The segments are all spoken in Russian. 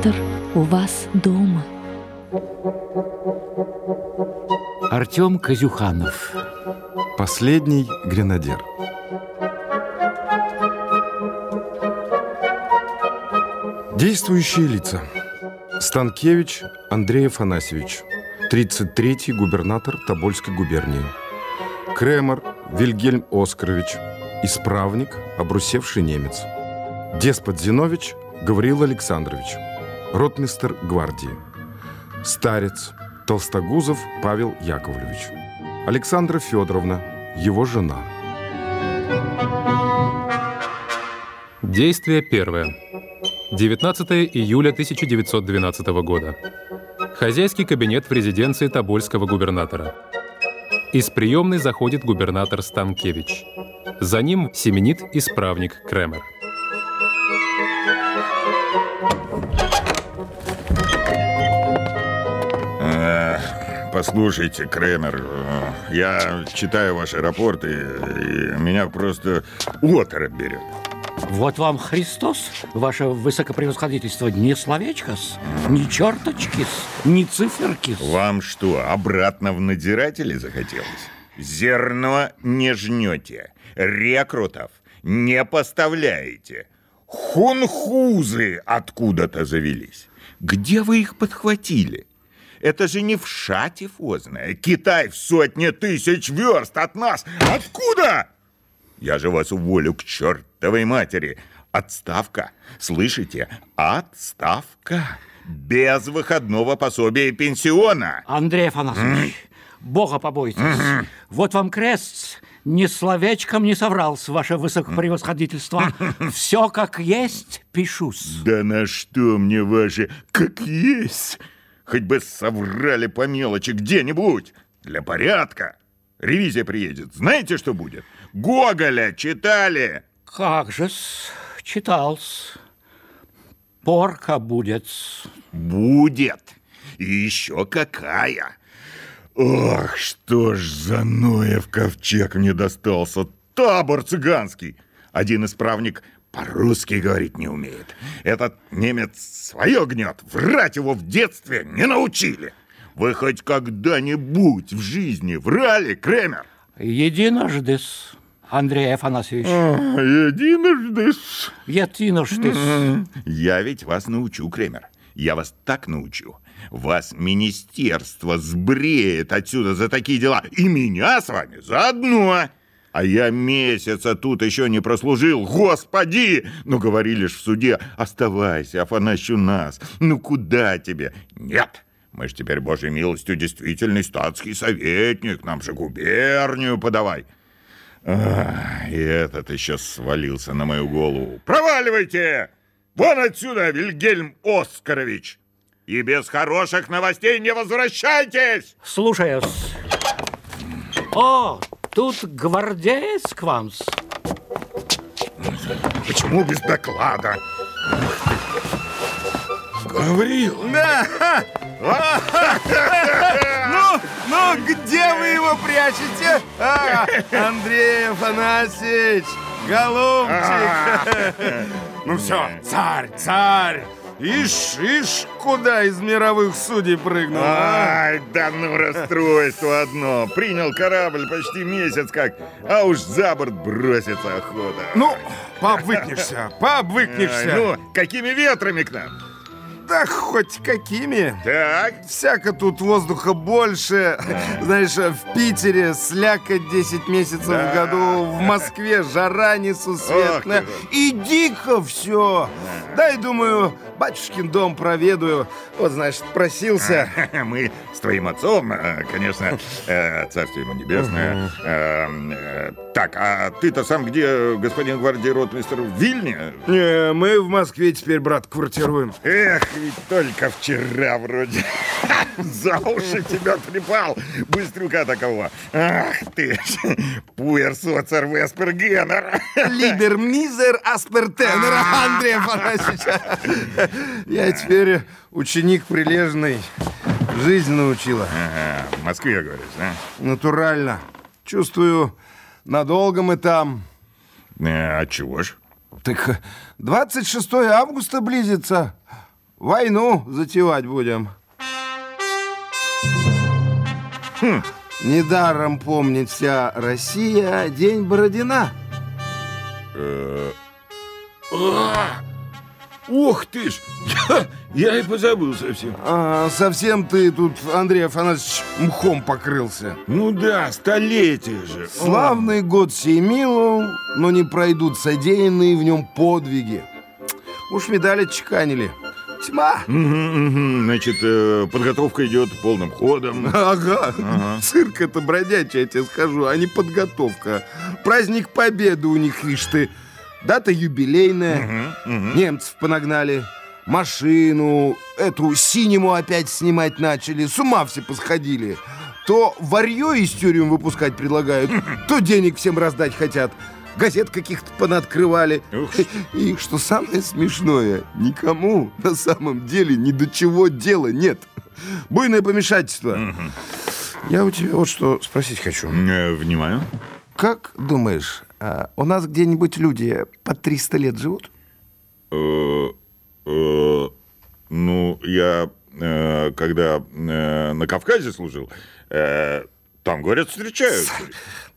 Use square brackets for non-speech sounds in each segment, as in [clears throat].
губернатор у вас дома. Артем Казюханов. Последний гренадер. Действующие лица. Станкевич Андрей Афанасьевич, 33-й губернатор Тобольской губернии. Кремер Вильгельм Оскарович, исправник, обрусевший немец. Деспот Зинович Гавриил Александрович, ротмистер гвардии. Старец Толстогузов Павел Яковлевич. Александра Федоровна, его жена. Действие первое. 19 июля 1912 года. Хозяйский кабинет в резиденции Тобольского губернатора. Из приемной заходит губернатор Станкевич. За ним семенит исправник Кремер. Послушайте, Кремер, я читаю ваши рапорты, и меня просто оторопь берет. Вот вам Христос, ваше высокопревосходительство, ни словечко-с, ни черточки-с, ни циферки-с. Вам что, обратно в надзиратели захотелось? Зерно не жнете, рекрутов не поставляете. Хунхузы откуда-то завелись. Где вы их подхватили? Это же не в шате фозная. Китай в сотни тысяч верст от нас. Откуда? Я же вас уволю к чертовой матери. Отставка. Слышите? Отставка. Без выходного пособия и пенсиона. Андрей Афанасьевич, Бога побойтесь. Вот вам крест. Ни словечком не соврал, ваше высокопревосходительство. Все как есть, пишусь. Да на что мне ваши как есть? Хоть бы соврали по мелочи где-нибудь. Для порядка. Ревизия приедет. Знаете, что будет? Гоголя читали. Как же-с, читал-с. Порка будет. Будет. И еще какая. Ох, что ж за Ноев ковчег мне достался. Табор цыганский. Один исправник по-русски говорить не умеет. Этот немец свое гнет. Врать его в детстве не научили. Вы хоть когда-нибудь в жизни врали, Кремер? Единожды, Андрей Афанасьевич. А, единожды. Единожды. Я ведь вас научу, Кремер. Я вас так научу. Вас министерство сбреет отсюда за такие дела. И меня с вами заодно. А я месяца тут еще не прослужил. Господи! Ну, говорили ж в суде, оставайся, Афанасьевич, у нас. Ну, куда тебе? Нет. Мы ж теперь, Божьей милостью, действительный статский советник. Нам же губернию подавай. А, и этот еще свалился на мою голову. Проваливайте! Вон отсюда, Вильгельм Оскарович! И без хороших новостей не возвращайтесь! Слушаюсь. О, тут гвардеец к вам. Почему без доклада? Гаврил! Да! [laughs] Ну, ну, где вы его прячете? А, Андрей Афанасьевич, голубчик! [laughs] Ну все, царь, царь! Ишь, ишь, куда из мировых судей прыгнул, а? Ай, да ну расстройство одно. Принял корабль почти месяц как, а уж за борт бросится охота. Ну, пообвыкнешься, [laughs] пообвыкнешься. Ай, ну, какими ветрами к нам? Да хоть какими. Так. Всяко тут воздуха больше. Знаешь, в Питере сляка 10 месяцев Да. в году, в Москве жара несусветная. Ох. И дико все. Дай, думаю, батюшкин дом проведаю. Вот, значит, просился. [laughs] Мы с твоим отцом, э, конечно, э, царствие ему небесное. Э, э, Так, а ты-то сам где, господин гвардии ротмистр, в Вильне? Не, мы в Москве теперь, брат, квартируем. Эх, ведь только вчера вроде [laughs] за уши тебя трепал, быстрюка такого. Ах ты, пуэр соцер веспергенер. Либер мизер аспертенер [laughs] Андрей Афанасьевич. [laughs] Я теперь ученик прилежный. Жизнь научила. Ага, в Москве, говоришь, да? Натурально. Чувствую, надолго мы там. Э, А чего ж? Так 26 августа близится. войну затевать будем. Хм, недаром помнит вся Россия День Бородина. Ух ты ж! Я, я и позабыл совсем. А, совсем ты тут, Андрей Афанасьевич, мхом покрылся. Ну да, столетие же. Славный год сей милу, но не пройдут содеянные в нем подвиги. Уж медали чеканили. Тьма. Мгм, мгм. Значит, э, подготовка идет полным ходом. Ага. Цирк это бродячий, я тебе скажу, а не подготовка. Праздник Победы у них, ишь ты. Дата юбилейная. Немцев понагнали. Машину, эту синему опять снимать начали. С ума все посходили. То варье из тюрем выпускать предлагают, [laughs] то денег всем раздать хотят. Газет каких-то понаоткрывали. Ух. И что самое смешное, никому на самом деле ни до чего дела нет. Буйное помешательство. Я у тебя вот что спросить хочу. Э, Внимаю. Как думаешь, а у нас где-нибудь люди по 300 лет живут? Э, э, Ну, я э, когда на Кавказе служил, там, говорят, встречаются.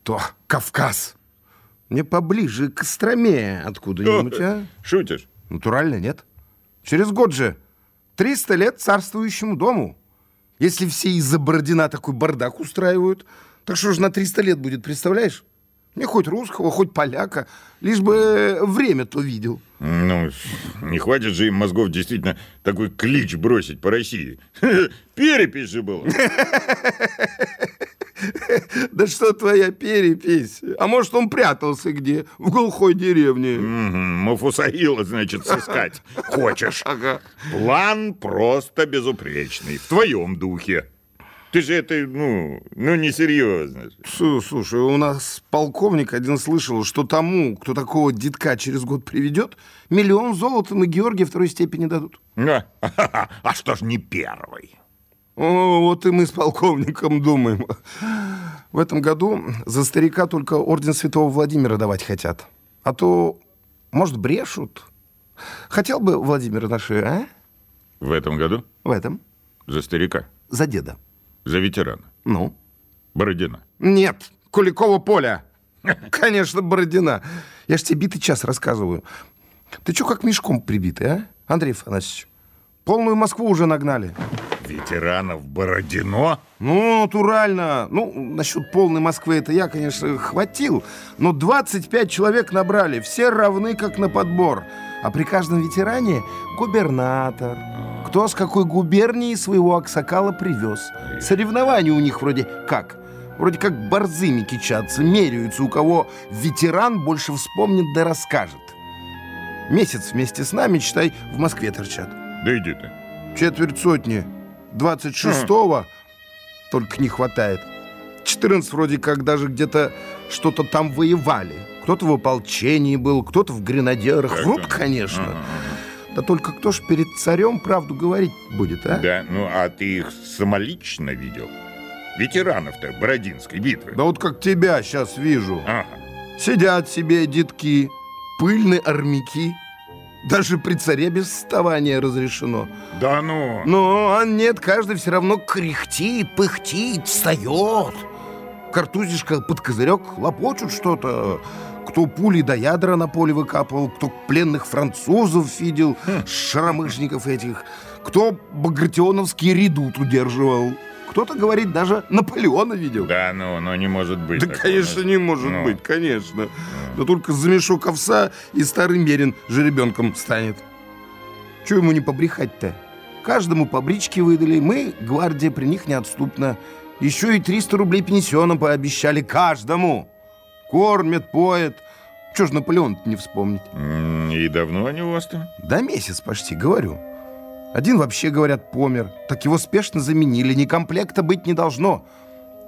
То Кавказ. Мне поближе к Костроме откуда-нибудь, а? Шутишь? Натурально, нет? Через год же 300 лет царствующему дому. Если все из-за Бородина такой бардак устраивают, так что же на 300 лет будет, представляешь? Мне хоть русского, хоть поляка, лишь бы время то видел. Ну, не хватит же им мозгов действительно такой клич бросить по России. [laughs] Перепись же была. [laughs] Да что твоя перепись? А может, он прятался где? В глухой деревне. Мафусаила, значит, сыскать [laughs] хочешь. План просто безупречный, в твоем духе. Ты же это, ну, ну, несерьезно. Слу- Слушай, у нас полковник один слышал, что тому, кто такого детка через год приведет, миллион золотом и Георгия второй степени дадут. А, [laughs] а что ж не первый? О, вот и мы с полковником думаем. В этом году за старика только орден святого Владимира давать хотят. А то, может, брешут. Хотел бы Владимир наши, а? В этом году? В этом. За старика, За деда. За ветерана, Ну? Бородина. Нет, Куликова поля. [laughs] Конечно, Бородина. Я ж тебе битый час рассказываю. Ты чё как мешком прибитый, а, Андрей Афанасьевич? Полную Москву уже нагнали. Ветеранов Бородино? Ну, натурально. Ну, насчет полной Москвы это я, конечно, хватил. Но 25 человек набрали. Все равны, как на подбор. А при каждом ветеране губернатор. Кто с какой губернии своего аксакала привез. Соревнования у них вроде как? Вроде как борзыми кичатся, меряются, у кого ветеран больше вспомнит да расскажет. Месяц вместе с нами, читай, в Москве торчат. Да иди ты. Четверть сотни. 26-го только не хватает. 14 вроде как даже где-то что-то там воевали. Кто-то в ополчении был, кто-то в гренадерах. Врут, конечно. Да только кто ж перед царем правду говорить будет, а? Да, ну а ты их самолично видел? Ветеранов-то Бородинской битвы. Да вот как тебя сейчас вижу. Ага. Сидят себе детки, пыльные армяки. Даже при царе без вставания разрешено. Да ну. Ну, а нет, каждый все равно кряхтит, пыхтит, встает. Картузишка под козырек лопочут что-то. Кто пули до ядра на поле выкапывал, кто пленных французов видел, шаромышников этих, кто багратионовский редут удерживал. Кто-то, говорит, даже Наполеона видел. Да ну, ну не может быть. Да, такого. конечно, не может Ну. быть, конечно. Да только за мешок овса и старый мерин жеребенком станет. Чего ему не побрехать-то? Каждому по бричке выдали, мы, гвардия, при них неотступна. Еще и 300 рублей пенсионом пообещали каждому. Кормят, поят. Чего ж наполеон не вспомнить? И давно они у вас-то? Да месяц почти, говорю. Один вообще, говорят, помер. Так его спешно заменили. Ни комплекта быть не должно.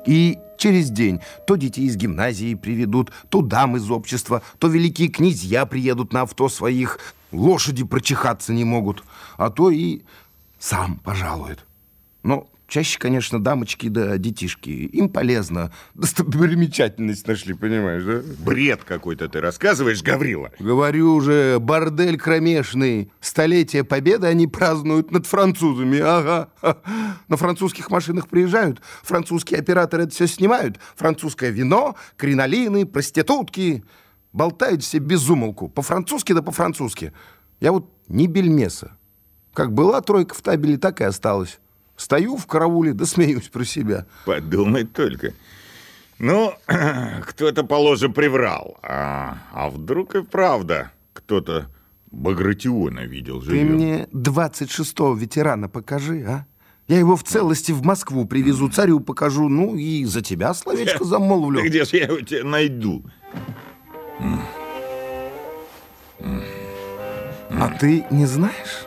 И через день то детей из гимназии приведут, то дам из общества, то великие князья приедут на авто своих. Лошади прочихаться не могут. А то и сам пожалует. Но Чаще, конечно, дамочки да детишки. Им полезно. [laughs] Достопримечательность нашли, понимаешь, да? Бред какой-то ты рассказываешь, Гаврила. Говорю уже, бордель кромешный. Столетие Победы они празднуют над французами. Ага. [laughs] На французских машинах приезжают, французские операторы это все снимают. Французское вино, кринолины, проститутки. Болтают все без умолку. По-французски да по-французски. Я вот не бельмеса. Как была тройка в табеле, так и осталась. Стою в карауле, да смеюсь про себя. Подумать только. Ну, [clears throat] кто-то, положим, приврал. А, а вдруг и правда кто-то Багратиона видел Ты живьем? мне 26-го ветерана покажи, а? Я его в целости в Москву привезу, царю покажу, ну и за тебя словечко [laughs] замолвлю. Где же я его тебя найду? А ты не знаешь?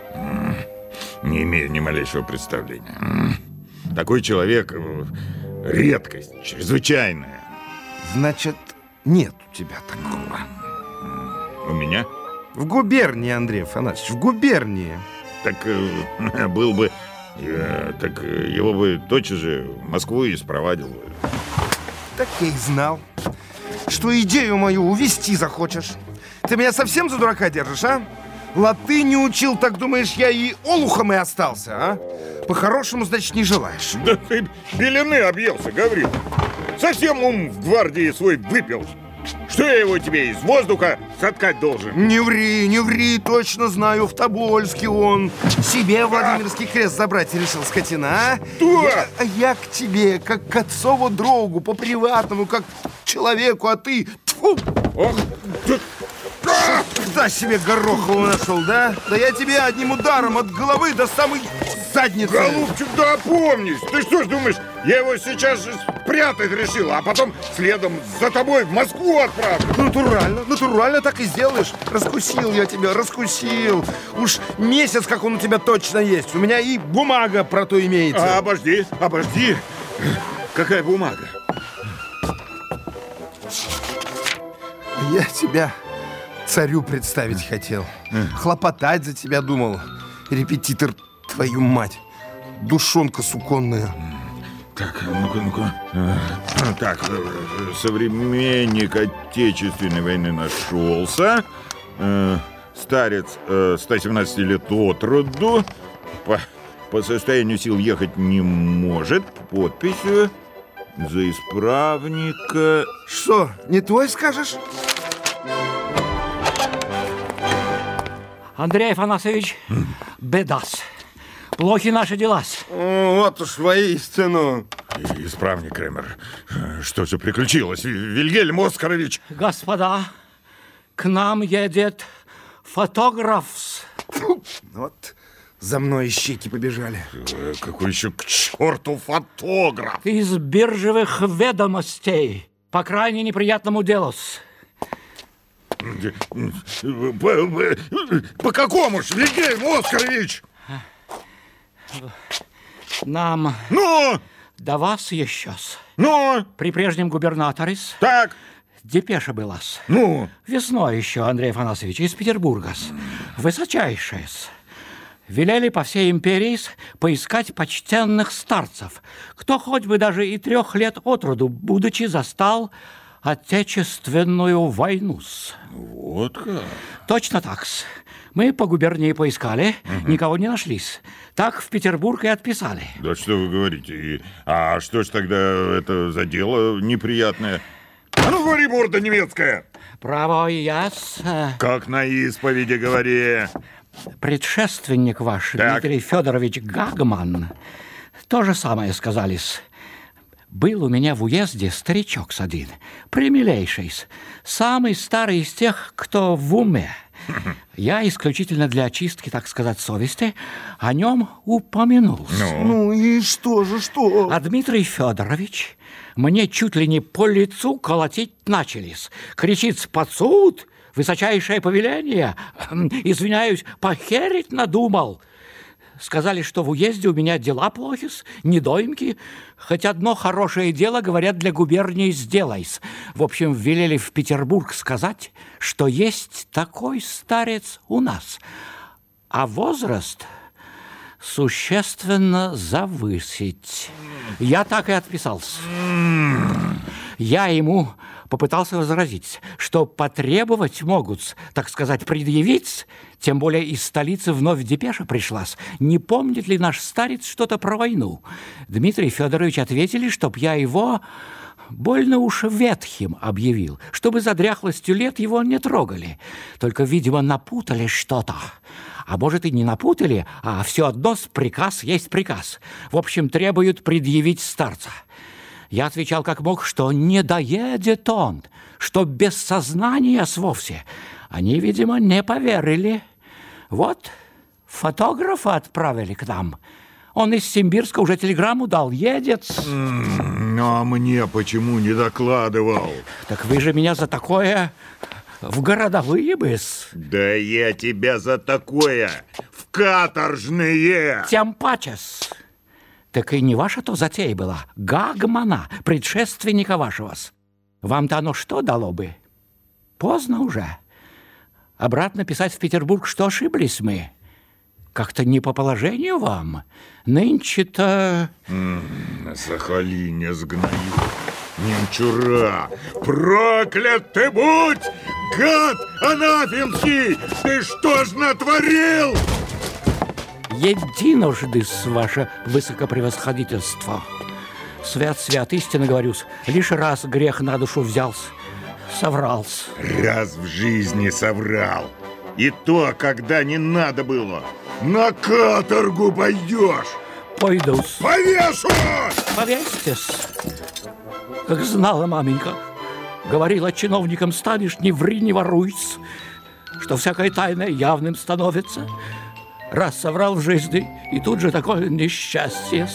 Не имею ни малейшего представления. Такой человек э, — редкость, чрезвычайная. Значит, нет у тебя такого. У меня? В губернии, Андрей Афанасьевич, в губернии. Так э, [laughs] был бы... э, так его бы тотчас же в Москву и спровадил бы. Так я и знал, что идею мою увести захочешь. Ты меня совсем за дурака держишь, а? Латынь не учил, так думаешь, я и олухом и остался, а? По-хорошему, значит, не желаешь. Да ты белины объелся, Гаврил. Совсем ум в гвардии свой выпил. Что я его тебе из воздуха соткать должен? Не ври, не ври, точно знаю, в Тобольске он. Себе Владимирский крест забрать решил, скотина, а? Кто? Я, я к тебе, как к отцову другу, по-приватному, как к человеку, а ты... Тьфу! Ох, А! Да себе Горохову нашел, да? Да я тебе одним ударом от головы до самой задницы. Голубчик, да опомнись! Ты что ж думаешь, я его сейчас же спрятать решил, а потом следом за тобой в Москву отправлю? Натурально, натурально так и сделаешь. Раскусил я тебя, раскусил. Уж месяц, как он у тебя точно есть. У меня и бумага про то имеется. А, обожди, обожди. Какая бумага? Я тебя царю представить хотел. Хлопотать за тебя думал. Репетитор, твою мать. Душонка суконная. Так, ну-ка, ну-ка. А, Так, э, современник Отечественной войны нашелся. Э, Старец э, 117 лет от роду. По, по состоянию сил ехать не может. Подписью за исправника. Что, не твой скажешь? Андрей Афанасьевич, бедас. Плохи наши дела. Вот уж воистину. Исправник Кремер. Что же приключилось, Вильгельм Оскарович? Господа, к нам едет фотограф. Вот за мной щеки побежали. Э, Какой еще к черту фотограф? из биржевых ведомостей по крайне неприятному делу. По, по какому ж, Вильгельм Оскарович? Нам Ну, до вас еще. ну, При прежнем губернаторе так, депеша была. ну. Весной еще, Андрей Афанасьевич, из Петербурга. Высочайшая. Велели по всей империи поискать почтенных старцев, кто хоть бы даже и трех лет от роду, будучи застал Отечественную войну. Вот как. Точно так. -с. Мы по губернии поискали, никого не нашлись. Так в Петербург и отписали. Да что вы говорите? А что ж тогда это за дело неприятное? А ну говори, морда немецкая! Право, я-с, э, Как на исповеди говори. предшественник ваш, Так. Дмитрий Федорович Гагман, то же самое сказались. Был у меня в уезде старичок с один, примилейший, самый старый из тех, кто в уме. [laughs] Я исключительно для очистки, так сказать, совести о нем упомянул. Ну и что же, что? А Дмитрий Федорович мне чуть ли не по лицу колотить начались. Кричит под суд, высочайшее повеление. [clears throat] Извиняюсь, похерить надумал. Сказали, что в уезде у меня дела плохи, недоимки. Хоть одно хорошее дело, говорят, для губернии сделай. В общем, велели в Петербург сказать, что есть такой старец у нас. А возраст существенно завысить. Я так и отписался. Я ему попытался возразить, что потребовать могут, так сказать, предъявить, тем более из столицы вновь депеша пришлась. Не помнит ли наш старец что-то про войну? Дмитрий Федорович ответили, чтоб я его больно уж ветхим объявил, чтобы за дряхлостью лет его не трогали. Только, видимо, напутали что-то. А может, и не напутали, а все одно с приказ есть приказ. В общем, требуют предъявить старца. Я отвечал как мог, что не доедет он, что без сознания вовсе. Они, видимо, не поверили. Вот фотографа отправили к нам. Он из Симбирска уже телеграмму дал, едет. А мне почему не докладывал? Так вы же меня за такое в городовые бы Да я тебя за такое в каторжные. Тем пачес. Так и не ваша то затея была, Гагмана, предшественника вашего. Вам-то оно что дало бы? Поздно уже. Обратно писать в Петербург, что ошиблись мы. Как-то не по положению вам. Нынче-то... На Сахалине сгною. Немчура! Проклят ты будь! Гад анафемский! Ты что ж натворил? Единожды с ваше высокопревосходительство. Свят-свят, истинно говорюсь, лишь раз грех на душу взялся, соврался. Раз в жизни соврал. И то, когда не надо было. На каторгу пойдешь. Пойду. Повешу! Повесьтесь. Как знала маменька. Говорила чиновникам, станешь, не ври, не воруйся, что всякое тайное явным становится. Раз соврал в жизни, и тут же такое несчастье.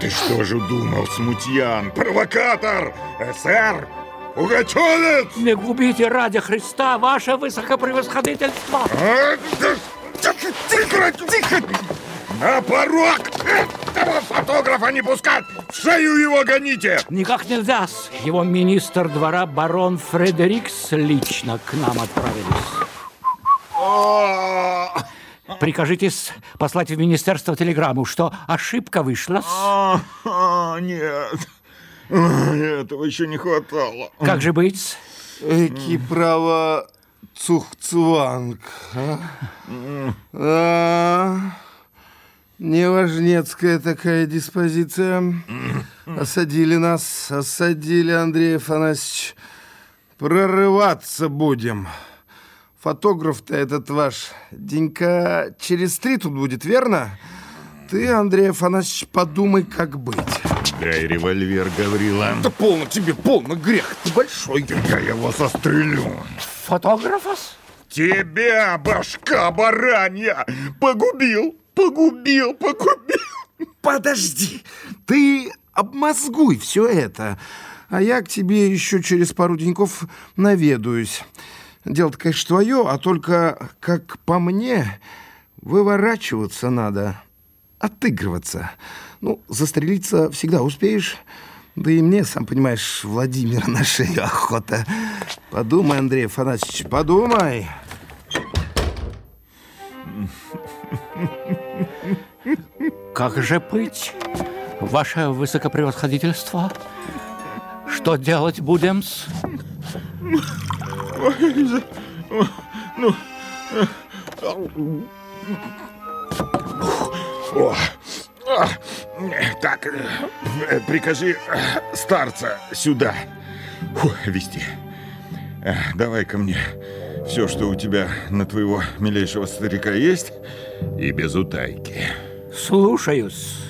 Ты что же думал, смутьян? Провокатор! Сэр! Пугачевец! Не губите ради Христа ваше высокопревосходительство! А, тихо, тихо! На порог этого фотографа не пускать! В шею его гоните! Никак нельзя. Его министр двора барон Фредерикс лично к нам отправились. Прикажите послать в министерство телеграмму, что ошибка вышла. А, а, нет, этого еще не хватало. Как же быть? Эки право цухцванг. А? а, неважнецкая такая диспозиция. Осадили нас, осадили, Андрей Афанасьевич. Прорываться будем. Фотограф-то этот ваш денька через три тут будет, верно? Ты, Андрей Афанасьевич, подумай, как быть. Дай револьвер, Гаврила. Да полно тебе, полно грех. Ты большой. Я его застрелю. Фотографос? Тебя, башка баранья, погубил, погубил, погубил. Подожди, ты обмозгуй все это, а я к тебе еще через пару деньков наведаюсь. Дело-то, конечно, твое, а только, как по мне, выворачиваться надо, отыгрываться. Ну, застрелиться всегда успеешь. Да и мне, сам понимаешь, Владимира на шею охота. Подумай, Андрей Афанасьевич, подумай. Как же быть, ваше высокопревосходительство? Что делать будем-с? Ну, о, так, э, прикажи э, старца сюда Фу, вести. Э, давай ко мне все, что у тебя на твоего милейшего старика есть, и без утайки. Слушаюсь.